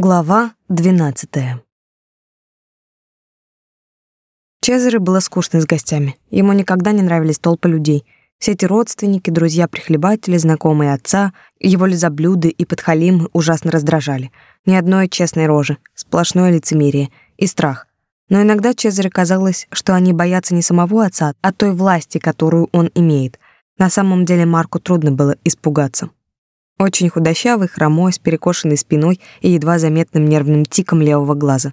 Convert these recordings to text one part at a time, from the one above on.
Глава 12. Чезаре было скучно с гостями. Ему никогда не нравились толпы людей. Все эти родственники, друзья-прихлебатели, знакомые отца, его лизоблюды и подхалимы ужасно раздражали. Ни одной честной рожи, сплошное лицемерие и страх. Но иногда Чезаре казалось, что они боятся не самого отца, а той власти, которую он имеет. На самом деле Марку трудно было испугаться. Очень худощавый, хромой, с перекошенной спиной и едва заметным нервным тиком левого глаза.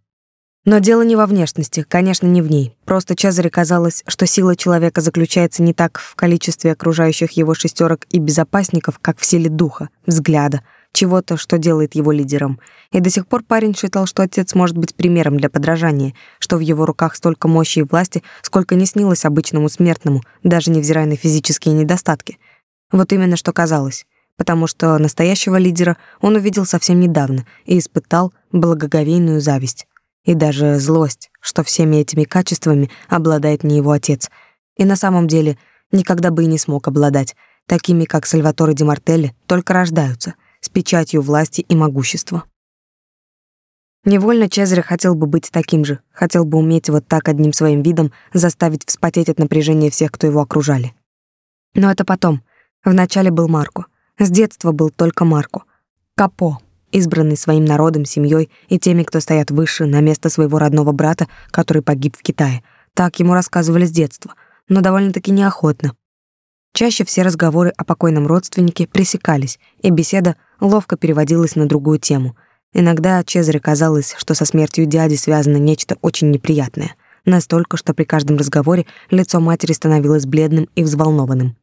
Но дело не во внешности, конечно, не в ней. Просто Чезаре казалось, что сила человека заключается не так в количестве окружающих его шестерок и безопасников, как в силе духа, взгляда, чего-то, что делает его лидером. И до сих пор парень считал, что отец может быть примером для подражания, что в его руках столько мощи и власти, сколько не снилось обычному смертному, даже невзирая на физические недостатки. Вот именно что казалось потому что настоящего лидера он увидел совсем недавно и испытал благоговейную зависть и даже злость, что всеми этими качествами обладает не его отец, и на самом деле никогда бы и не смог обладать, такими как Сальваторе Ди Мартелли только рождаются, с печатью власти и могущества. Невольно Чезаре хотел бы быть таким же, хотел бы уметь вот так одним своим видом заставить вспотеть от напряжения всех, кто его окружали. Но это потом. Вначале был Марко — с детства был только Марко. Капо, избранный своим народом, семьей и теми, кто стоят выше, на место своего родного брата, который погиб в Китае. Так ему рассказывали с детства, но довольно-таки неохотно. Чаще все разговоры о покойном родственнике пресекались, и беседа ловко переводилась на другую тему. Иногда Чезаре казалось, что со смертью дяди связано нечто очень неприятное, настолько, что при каждом разговоре лицо матери становилось бледным и взволнованным.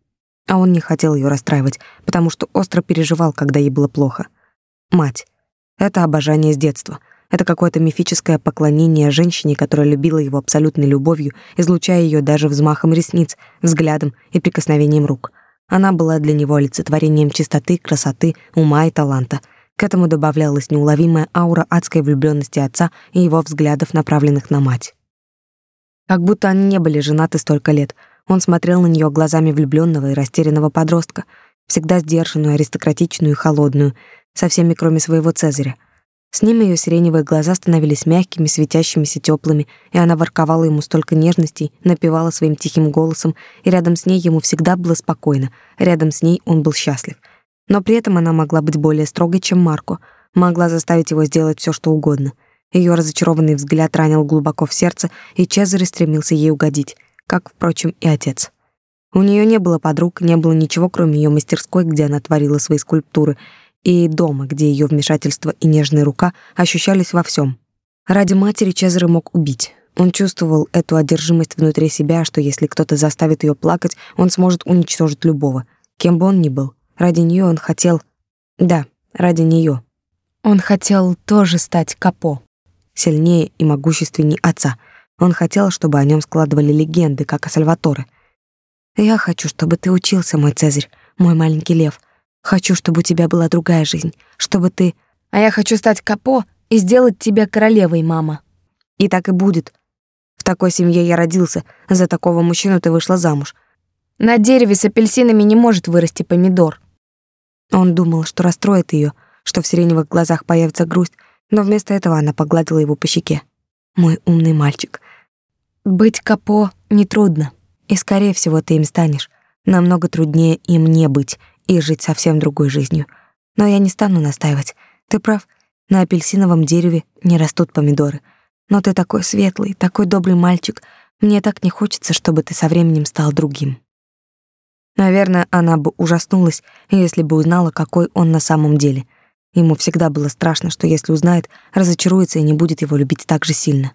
А он не хотел ее расстраивать, потому что остро переживал, когда ей было плохо. Мать. Это обожание с детства. Это какое-то мифическое поклонение женщине, которая любила его абсолютной любовью, излучая ее даже взмахом ресниц, взглядом и прикосновением рук. Она была для него олицетворением чистоты, красоты, ума и таланта. К этому добавлялась неуловимая аура адской влюбленности отца и его взглядов, направленных на мать. Как будто они не были женаты столько лет — он смотрел на нее глазами влюбленного и растерянного подростка, всегда сдержанную, аристократичную и холодную, со всеми кроме своего Цезаря. С ним ее сиреневые глаза становились мягкими, светящимися, теплыми, и она ворковала ему столько нежностей, напевала своим тихим голосом, и рядом с ней ему всегда было спокойно, рядом с ней он был счастлив. Но при этом она могла быть более строгой, чем Марко, могла заставить его сделать все, что угодно. Ее разочарованный взгляд ранил глубоко в сердце, и Чезаре стремился ей угодить как, впрочем, и отец. У нее не было подруг, не было ничего, кроме ее мастерской, где она творила свои скульптуры, и дома, где ее вмешательство и нежная рука ощущались во всем. Ради матери Чезаре мог убить. Он чувствовал эту одержимость внутри себя, что если кто-то заставит ее плакать, он сможет уничтожить любого, кем бы он ни был. Ради нее он хотел... Да, ради нее. Он хотел тоже стать Капо, сильнее и могущественней отца — он хотел, чтобы о нем складывали легенды, как о Сальваторе. «Я хочу, чтобы ты учился, мой Цезарь, мой маленький лев. Хочу, чтобы у тебя была другая жизнь, чтобы ты...» «А я хочу стать Капо и сделать тебя королевой, мама». «И так и будет. В такой семье я родился, за такого мужчину ты вышла замуж. На дереве с апельсинами не может вырасти помидор». Он думал, что расстроит ее, что в сиреневых глазах появится грусть, но вместо этого она погладила его по щеке. «Мой умный мальчик, быть капо нетрудно, и, скорее всего, ты им станешь. Намного труднее им не быть и жить совсем другой жизнью. Но я не стану настаивать. Ты прав, на апельсиновом дереве не растут помидоры. Но ты такой светлый, такой добрый мальчик. Мне так не хочется, чтобы ты со временем стал другим. Наверное, она бы ужаснулась, если бы узнала, какой он на самом деле. Ему всегда было страшно, что если узнает, разочаруется и не будет его любить так же сильно.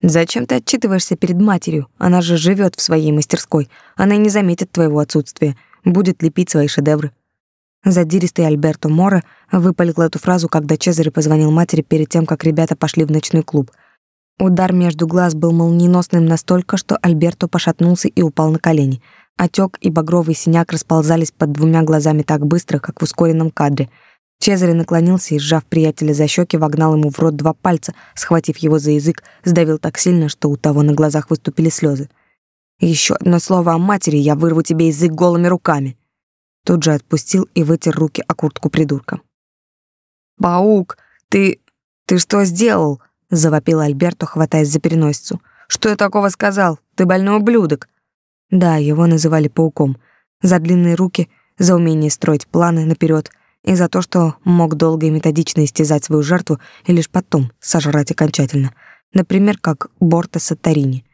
Зачем ты отчитываешься перед матерью? Она же живет в своей мастерской. Она и не заметит твоего отсутствия, будет лепить свои шедевры. Задиристый Альберто Мора выпалил эту фразу, когда Чезаре позвонил матери перед тем, как ребята пошли в ночной клуб. Удар между глаз был молниеносным настолько, что Альберто пошатнулся и упал на колени. Отек и багровый синяк расползались под двумя глазами так быстро, как в ускоренном кадре — Чезаре наклонился и, сжав приятеля за щеки, вогнал ему в рот два пальца, схватив его за язык, сдавил так сильно, что у того на глазах выступили слезы. Еще одно слово о матери, я вырву тебе язык голыми руками. Тут же отпустил и вытер руки о куртку придурка. Паук, ты Ты что сделал?» — завопил Альберто, хватаясь за переносицу. «Что я такого сказал? Ты больной ублюдок!» Да, его называли пауком. За длинные руки, за умение строить планы наперед и за то, что мог долго и методично истязать свою жертву и лишь потом сожрать окончательно. Например, как Борта Сатарини.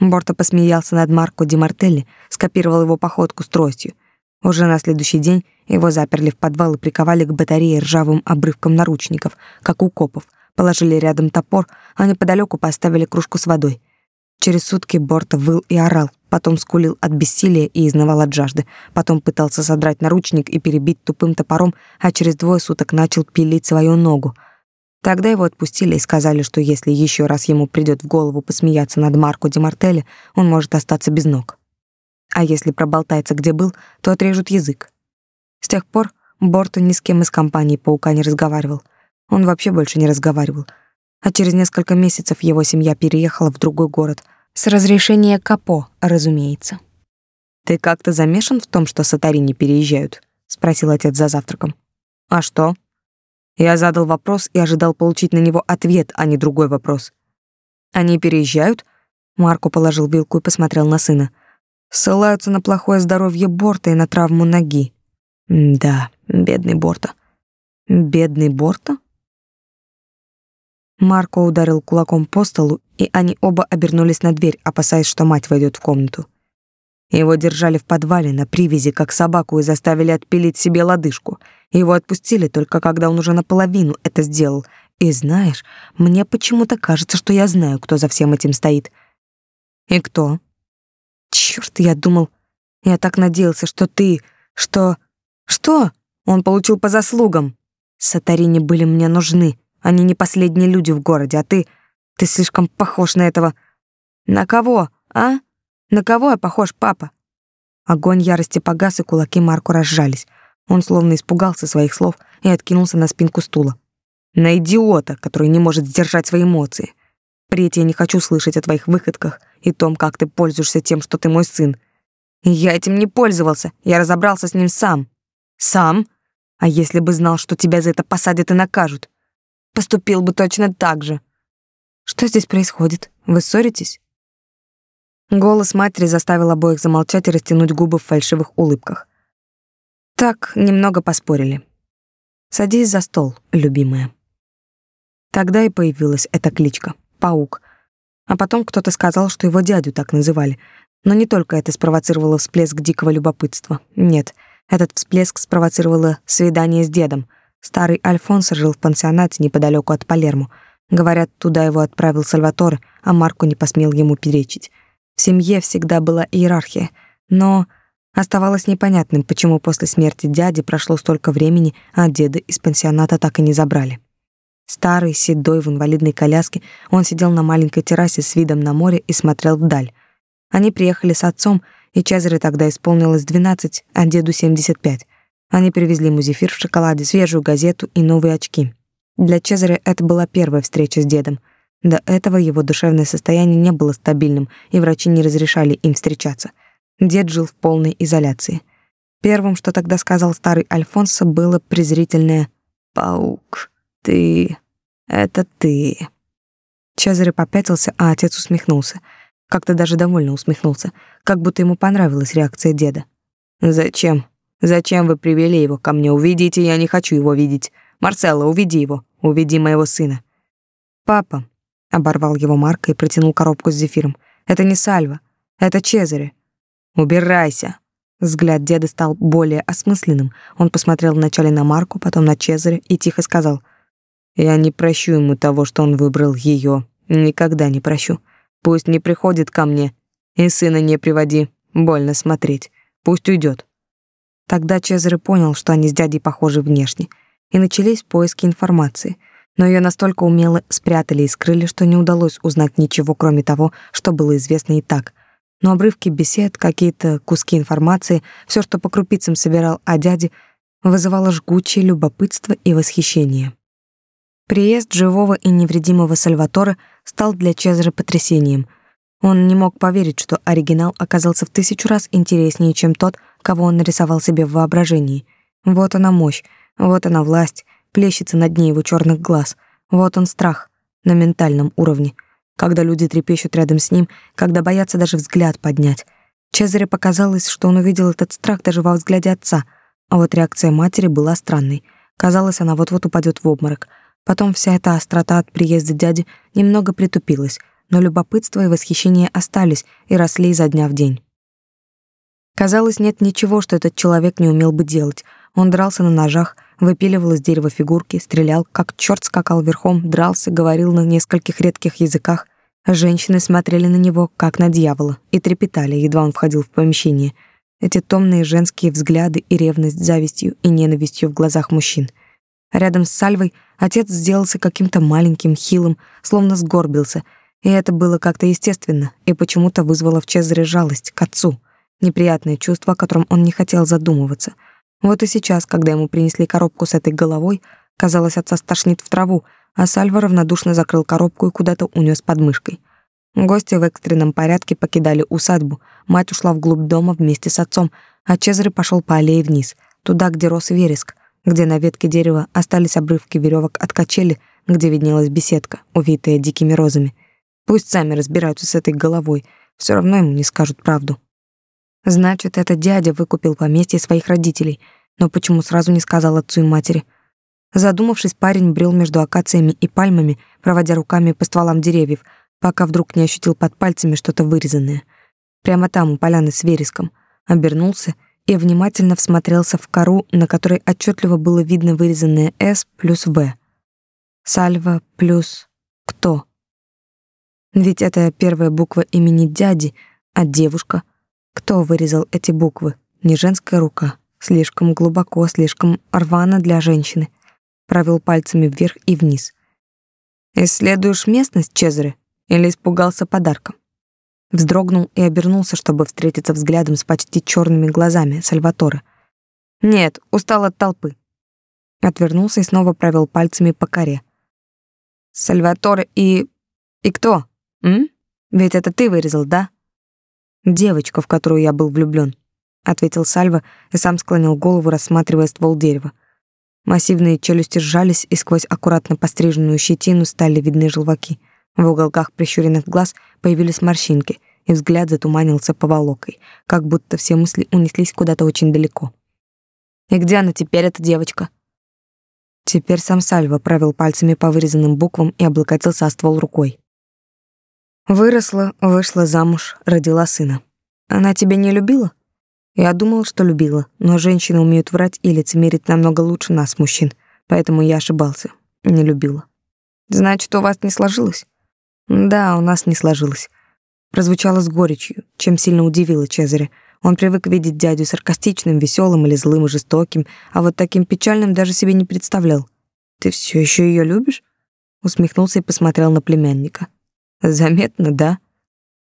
Борта посмеялся над Марко Ди Мартелли, скопировал его походку с тростью. Уже на следующий день его заперли в подвал и приковали к батарее ржавым обрывком наручников, как у копов, положили рядом топор, а неподалеку поставили кружку с водой. Через сутки Борта выл и орал, потом скулил от бессилия и изнывал от жажды, потом пытался содрать наручник и перебить тупым топором, а через двое суток начал пилить свою ногу. Тогда его отпустили и сказали, что если еще раз ему придет в голову посмеяться над Марко Ди Мартелли, он может остаться без ног. А если проболтается, где был, то отрежут язык. С тех пор Борта ни с кем из компании паука не разговаривал. Он вообще больше не разговаривал. А через несколько месяцев его семья переехала в другой город. С разрешения Капо, разумеется. «Ты как-то замешан в том, что сатари не переезжают?» — спросил отец за завтраком. «А что?» Я задал вопрос и ожидал получить на него ответ, а не другой вопрос. «Они переезжают?» Марко положил вилку и посмотрел на сына. «Ссылаются на плохое здоровье Борта и на травму ноги. Да, бедный Борта. Бедный Борта? Марко ударил кулаком по столу, и они оба обернулись на дверь, опасаясь, что мать войдет в комнату. Его держали в подвале на привязи, как собаку, и заставили отпилить себе лодыжку. Его отпустили только когда он уже наполовину это сделал. И знаешь, мне почему-то кажется, что я знаю, кто за всем этим стоит. И кто? Чёрт, я думал... Я так надеялся, что ты... Что... Что? Он получил по заслугам. Сатарини были мне нужны. Они не последние люди в городе, а ты... Ты слишком похож на этого... На кого, а? На кого я похож, папа? Огонь ярости погас, и кулаки Марку разжались. Он словно испугался своих слов и откинулся на спинку стула. На идиота, который не может сдержать свои эмоции. Впредь я не хочу слышать о твоих выходках и том, как ты пользуешься тем, что ты мой сын. Я этим не пользовался, я разобрался с ним сам. Сам? А если бы знал, что тебя за это посадят и накажут? Поступил бы точно так же. Что здесь происходит? Вы ссоритесь? Голос матери заставил обоих замолчать и растянуть губы в фальшивых улыбках. Так немного поспорили. Садись за стол, любимая. Тогда и появилась эта кличка Паук. А потом кто-то сказал, что его дядю так называли. Но не только это спровоцировало всплеск дикого любопытства. Нет, этот всплеск спровоцировало свидание с дедом. Старый Альфонсо жил в пансионате неподалеку от Палермо. Говорят, туда его отправил Сальваторе, а Марко не посмел ему перечить. В семье всегда была иерархия, но оставалось непонятным, почему после смерти дяди прошло столько времени, а деда из пансионата так и не забрали. Старый, седой, в инвалидной коляске, он сидел на маленькой террасе с видом на море и смотрел вдаль. Они приехали с отцом, и Чезаре тогда исполнилось 12, а деду 75. Они привезли ему зефир в шоколаде, свежую газету и новые очки. Для Чезаре это была первая встреча с дедом. До этого его душевное состояние не было стабильным, и врачи не разрешали им встречаться. Дед жил в полной изоляции. Первым, что тогда сказал старый Альфонсо, было презрительное «Паук, ты... это ты». Чезаре попятился, а отец усмехнулся — как-то даже довольно усмехнулся, как будто ему понравилась реакция деда. «Зачем? Зачем вы привели его ко мне? Увидите, я не хочу его видеть. Марселла, уведи его. Уведи моего сына». «Папа», — оборвал его Марко и протянул коробку с зефиром. «Это не Сальва. Это Чезаре. Убирайся». Взгляд деда стал более осмысленным. Он посмотрел вначале на Марку, потом на Чезаре и тихо сказал. «Я не прощу ему того, что он выбрал ее. Никогда не прощу. Пусть не приходит ко мне. И сына не приводи. Больно смотреть. Пусть уйдет. Тогда Чезаре понял, что они с дядей похожи внешне, и начались поиски информации. Но ее настолько умело спрятали и скрыли, что не удалось узнать ничего, кроме того, что было известно и так. Но обрывки бесед, какие-то куски информации, все, что по крупицам собирал о дяде, вызывало жгучее любопытство и восхищение. Приезд живого и невредимого Сальватора стал для Чезаре потрясением. Он не мог поверить, что оригинал оказался в тысячу раз интереснее, чем тот, кого он нарисовал себе в воображении. Вот она мощь, вот она власть, плещется на дне его черных глаз. Вот он страх на ментальном уровне, когда люди трепещут рядом с ним, когда боятся даже взгляд поднять. Чезаре показалось, что он увидел этот страх даже во взгляде отца, а вот реакция матери была странной. Казалось, она вот-вот упадет в обморок. Потом вся эта острота от приезда дяди немного притупилась, но любопытство и восхищение остались и росли изо дня в день. Казалось, нет ничего, что этот человек не умел бы делать. Он дрался на ножах, выпиливал из дерева фигурки, стрелял, как черт скакал верхом, дрался, говорил на нескольких редких языках. Женщины смотрели на него, как на дьявола, и трепетали, едва он входил в помещение. Эти томные женские взгляды и ревность завистью и ненавистью в глазах мужчин. Рядом с Сальвой отец сделался каким-то маленьким, хилым, словно сгорбился, и это было как-то естественно, и почему-то вызвало в Чезаре жалость к отцу — неприятное чувство, о котором он не хотел задумываться. Вот и сейчас, когда ему принесли коробку с этой головой, казалось, отца стошнит в траву, а Сальва равнодушно закрыл коробку и куда-то унес под мышкой. Гости в экстренном порядке покидали усадьбу. Мать ушла вглубь дома вместе с отцом, а Чезаре пошел по аллее вниз, туда, где рос вереск, где на ветке дерева остались обрывки веревок от качели, где виднелась беседка, увитая дикими розами. Пусть сами разбираются с этой головой, все равно ему не скажут правду. Значит, это дядя выкупил поместье своих родителей, но почему сразу не сказал отцу и матери? Задумавшись, парень брел между акациями и пальмами, проводя руками по стволам деревьев, пока вдруг не ощутил под пальцами что-то вырезанное. Прямо там, у поляны с вереском. Обернулся и внимательно всмотрелся в кору, на которой отчетливо было видно вырезанное «С» плюс «В». Сальва плюс кто? Ведь это первая буква имени дяди, а девушка — кто вырезал эти буквы? Не женская рука. Слишком глубоко, слишком рвано для женщины. Провел пальцами вверх и вниз. «Исследуешь местность, Чезаре? Или испугался подарком?» Вздрогнул и обернулся, чтобы встретиться взглядом с почти черными глазами Сальватора. «Нет, устал от толпы». Отвернулся и снова провел пальцами по коре. «Сальваторе и... и кто? М? Ведь это ты вырезал, да?» Девочка, в которую я был влюблён, ответил Сальва и сам склонил голову, рассматривая ствол дерева. Массивные челюсти сжались, и сквозь аккуратно постриженную щетину стали видны желваки. В уголках прищуренных глаз появились морщинки, и взгляд затуманился поволокой, как будто все мысли унеслись куда-то очень далеко. «И где она теперь, эта девочка?» Теперь сам Сальва провел пальцами по вырезанным буквам и облокотился о ствол рукой. Выросла, вышла замуж, родила сына. Она тебя не любила? Я думал, что любила, но женщины умеют врать и лицемерить намного лучше нас, мужчин, поэтому я ошибался. Не любила. Значит, у вас не сложилось? Да, у нас не сложилось. Прозвучало с горечью, чем сильно удивило Чезаря. Он привык видеть дядю саркастичным, веселым или злым и жестоким, а вот таким печальным даже себе не представлял. Ты все еще ее любишь? Усмехнулся и посмотрел на племянника. Заметно, да?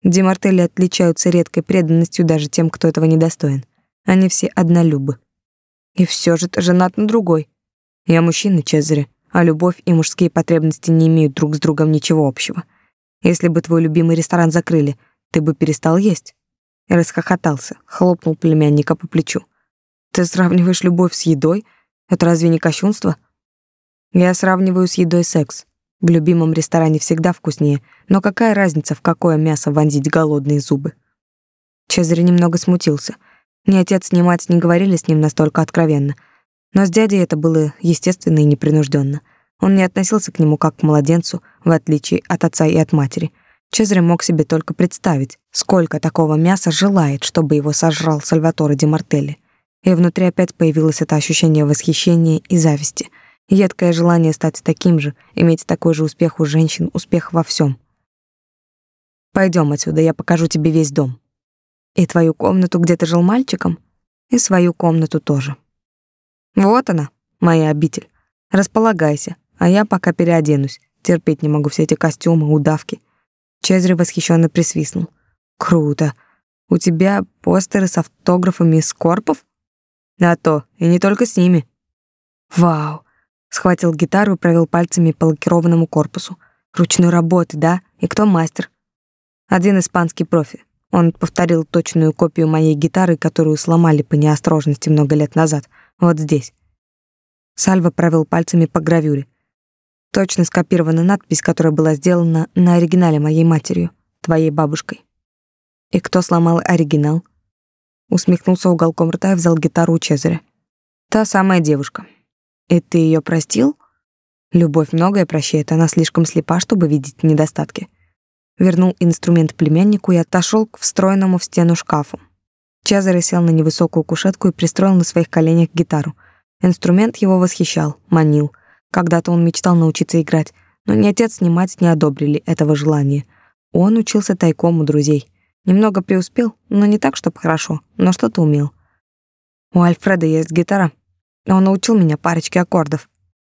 Демартели отличаются редкой преданностью даже тем, кто этого недостоин. Они все однолюбы. И все же ты женат на другой. Я мужчина, Чезаре, а любовь и мужские потребности не имеют друг с другом ничего общего. Если бы твой любимый ресторан закрыли, ты бы перестал есть. И расхохотался, хлопнул племянника по плечу. Ты сравниваешь любовь с едой? Это разве не кощунство? Я сравниваю с едой секс. В любимом ресторане всегда вкуснее, но какая разница, в какое мясо вонзить голодные зубы? Чезарь немного смутился. Ни отец, ни мать не говорили с ним настолько откровенно. Но с дядей это было естественно и непринужденно. Он не относился к нему как к младенцу, в отличие от отца и от матери. Чезарь мог себе только представить, сколько такого мяса желает, чтобы его сожрал Сальваторе Ди Мартелли. И внутри опять появилось это ощущение восхищения и зависти — Едкое желание стать таким же, иметь такой же успех у женщин, успех во всем. Пойдем отсюда, я покажу тебе весь дом. И твою комнату, где ты жил мальчиком, и свою комнату тоже. Вот она, моя обитель. Располагайся, а я пока переоденусь. Терпеть не могу все эти костюмы, удавки. Чезри восхищенно присвистнул. Круто. У тебя постеры с автографами Скорпов? А то, и не только с ними. Вау, Схватил гитару и провел пальцами по лакированному корпусу. Ручной работы, да? И кто мастер? Один испанский профи. Он повторил точную копию моей гитары, которую сломали по неосторожности много лет назад. Вот здесь. Сальва провел пальцами по гравюре. Точно скопирована надпись, которая была сделана на оригинале моей матерью, твоей бабушкой. И кто сломал оригинал? Усмехнулся уголком рта и взял гитару у Чезаря. Та самая девушка. И ты ее простил? Любовь многое прощает, она слишком слепа, чтобы видеть недостатки. Вернул инструмент племяннику и отошел к встроенному в стену шкафу. Чезаре сел на невысокую кушетку и пристроил на своих коленях гитару. Инструмент его восхищал, манил. Когда-то он мечтал научиться играть, но ни отец, ни мать не одобрили этого желания. Он учился тайком у друзей. Немного преуспел, но не так, чтобы хорошо, но что-то умел. У Альфреда есть гитара. Он научил меня парочке аккордов.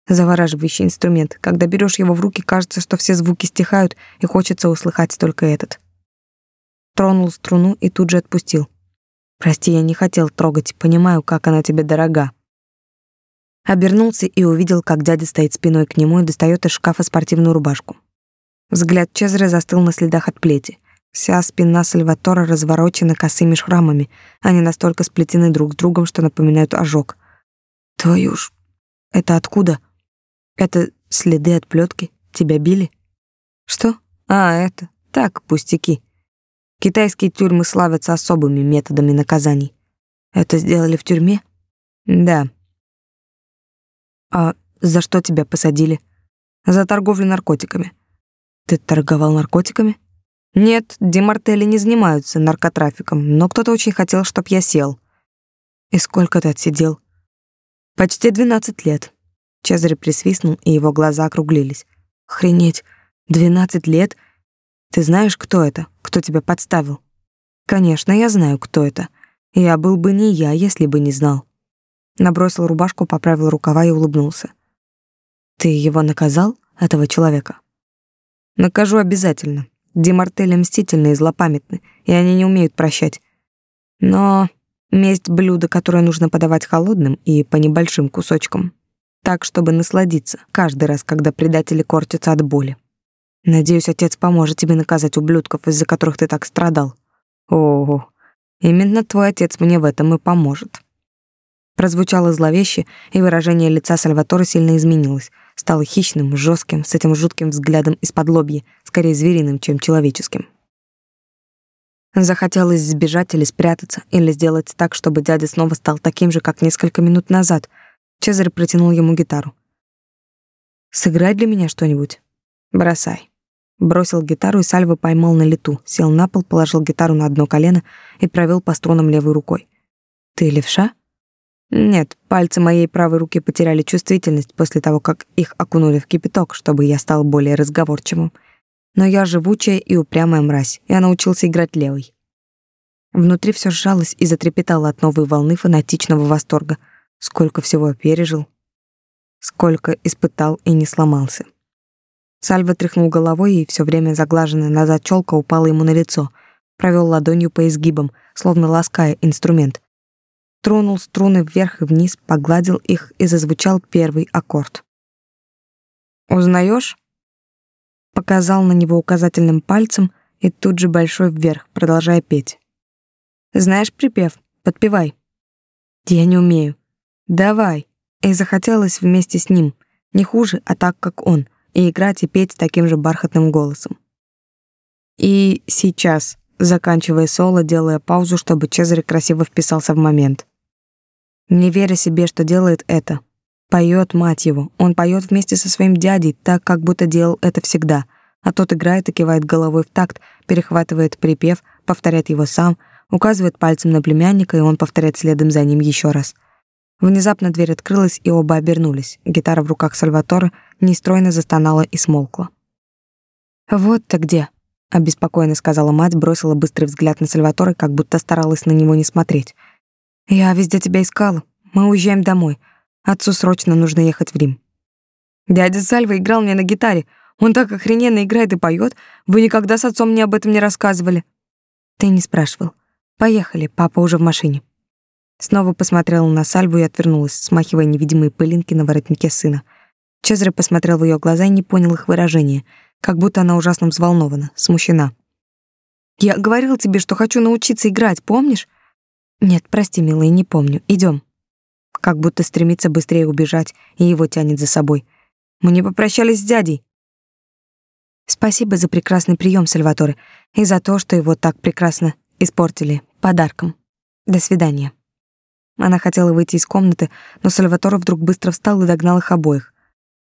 Завораживающий инструмент. Когда берешь его в руки, кажется, что все звуки стихают, и хочется услыхать только этот. Тронул струну и тут же отпустил. Прости, я не хотел трогать, понимаю, как она тебе дорога. Обернулся и увидел, как дядя стоит спиной к нему и достает из шкафа спортивную рубашку. Взгляд Чезаря застыл на следах от плети. Вся спина Сальватора разворочена косыми шрамами. Они настолько сплетены друг с другом, что напоминают ожог. Твою ж... Это откуда? Это следы от плетки? Тебя били? Что? А, это... Так, пустяки. Китайские тюрьмы славятся особыми методами наказаний. Это сделали в тюрьме? Да. А за что тебя посадили? За торговлю наркотиками. Ты торговал наркотиками? Нет, демартели не занимаются наркотрафиком, но кто-то очень хотел, чтоб я сел. И сколько ты отсидел? Почти двенадцать лет. Чезарь присвистнул, и его глаза округлились. Охренеть, двенадцать лет? Ты знаешь, кто это? Кто тебя подставил? Конечно, я знаю, кто это. Я был бы не я, если бы не знал. Набросил рубашку, поправил рукава и улыбнулся. Ты его наказал, этого человека? Накажу обязательно. Демартели мстительны и злопамятны, и они не умеют прощать. Но месть — блюдо, которое нужно подавать холодным и по небольшим кусочкам. Так, чтобы насладиться каждый раз, когда предатели кортятся от боли. Надеюсь, отец поможет тебе наказать ублюдков, из-за которых ты так страдал. Ого, именно твой отец мне в этом и поможет. Прозвучало зловеще, и выражение лица Сальватора сильно изменилось — стал хищным, жестким, с этим жутким взглядом из-под лобья, скорее звериным, чем человеческим. Захотелось сбежать или спрятаться, или сделать так, чтобы дядя снова стал таким же, как несколько минут назад. Чезарь протянул ему гитару. «Сыграй для меня что-нибудь?» «Бросай». Бросил гитару, и Сальва поймал на лету, сел на пол, положил гитару на одно колено и провел по струнам левой рукой. «Ты левша?» Нет, пальцы моей правой руки потеряли чувствительность после того, как их окунули в кипяток, чтобы я стал более разговорчивым. Но я живучая и упрямая мразь, я научился играть левой. Внутри все сжалось и затрепетало от новой волны фанатичного восторга. Сколько всего пережил, сколько испытал и не сломался. Сальва тряхнул головой, и все время заглаженная назад челка упала ему на лицо. Провел ладонью по изгибам, словно лаская инструмент, тронул струны вверх и вниз, погладил их и зазвучал первый аккорд. «Узнаешь?» Показал на него указательным пальцем и тут же большой вверх, продолжая петь. «Знаешь припев? Подпевай». «Я не умею». «Давай». И захотелось вместе с ним, не хуже, а так, как он, и играть и петь таким же бархатным голосом. И сейчас, заканчивая соло, делая паузу, чтобы Чезарь красиво вписался в момент не веря себе, что делает это. Поет мать его. Он поет вместе со своим дядей, так как будто делал это всегда. А тот играет и кивает головой в такт, перехватывает припев, повторяет его сам, указывает пальцем на племянника, и он повторяет следом за ним еще раз. Внезапно дверь открылась, и оба обернулись. Гитара в руках Сальватора нестройно застонала и смолкла. «Вот ты где», — обеспокоенно сказала мать, бросила быстрый взгляд на Сальватора, как будто старалась на него не смотреть. Я везде тебя искала. Мы уезжаем домой. Отцу срочно нужно ехать в Рим. Дядя Сальва играл мне на гитаре. Он так охрененно играет и поет. Вы никогда с отцом мне об этом не рассказывали. Ты не спрашивал. Поехали, папа уже в машине. Снова посмотрела на Сальву и отвернулась, смахивая невидимые пылинки на воротнике сына. Чезаре посмотрел в ее глаза и не понял их выражения, как будто она ужасно взволнована, смущена. «Я говорил тебе, что хочу научиться играть, помнишь? Нет, прости, милый, не помню. Идем. Как будто стремится быстрее убежать, и его тянет за собой. Мы не попрощались с дядей. Спасибо за прекрасный прием, Сальваторе, и за то, что его так прекрасно испортили подарком. До свидания. Она хотела выйти из комнаты, но Сальваторе вдруг быстро встал и догнал их обоих.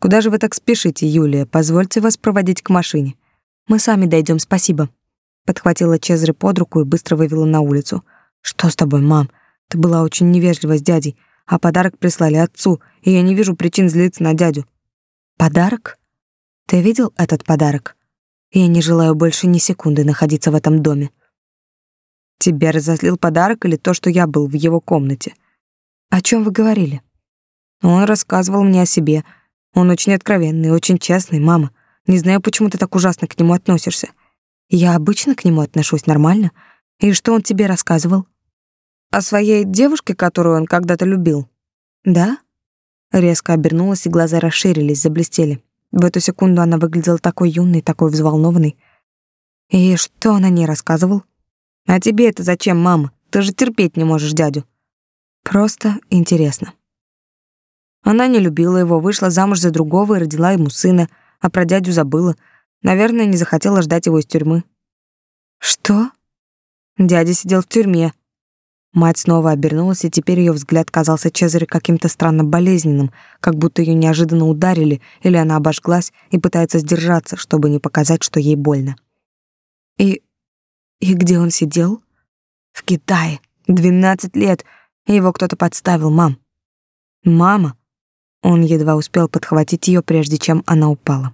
Куда же вы так спешите, Юлия? Позвольте вас проводить к машине. Мы сами дойдем, спасибо. Подхватила Чезаре под руку и быстро вывела на улицу. Что с тобой, мам? Ты была очень невежлива с дядей, а подарок прислали отцу, и я не вижу причин злиться на дядю. Подарок? Ты видел этот подарок? Я не желаю больше ни секунды находиться в этом доме. Тебя разозлил подарок или то, что я был в его комнате? О чем вы говорили? Он рассказывал мне о себе. Он очень откровенный, очень честный, мама. Не знаю, почему ты так ужасно к нему относишься. Я обычно к нему отношусь нормально. И что он тебе рассказывал? О своей девушке, которую он когда-то любил. Да? Резко обернулась, и глаза расширились, заблестели. В эту секунду она выглядела такой юной, такой взволнованной. И что он о ней рассказывал? А тебе это зачем, мама? Ты же терпеть не можешь дядю. Просто интересно. Она не любила его, вышла замуж за другого и родила ему сына, а про дядю забыла. Наверное, не захотела ждать его из тюрьмы. Что? Дядя сидел в тюрьме. Мать снова обернулась, и теперь ее взгляд казался Чезаре каким-то странно болезненным, как будто ее неожиданно ударили, или она обожглась и пытается сдержаться, чтобы не показать, что ей больно. И и где он сидел? В Китае. Двенадцать лет. Его кто-то подставил, мам. Мама. Он едва успел подхватить ее, прежде чем она упала.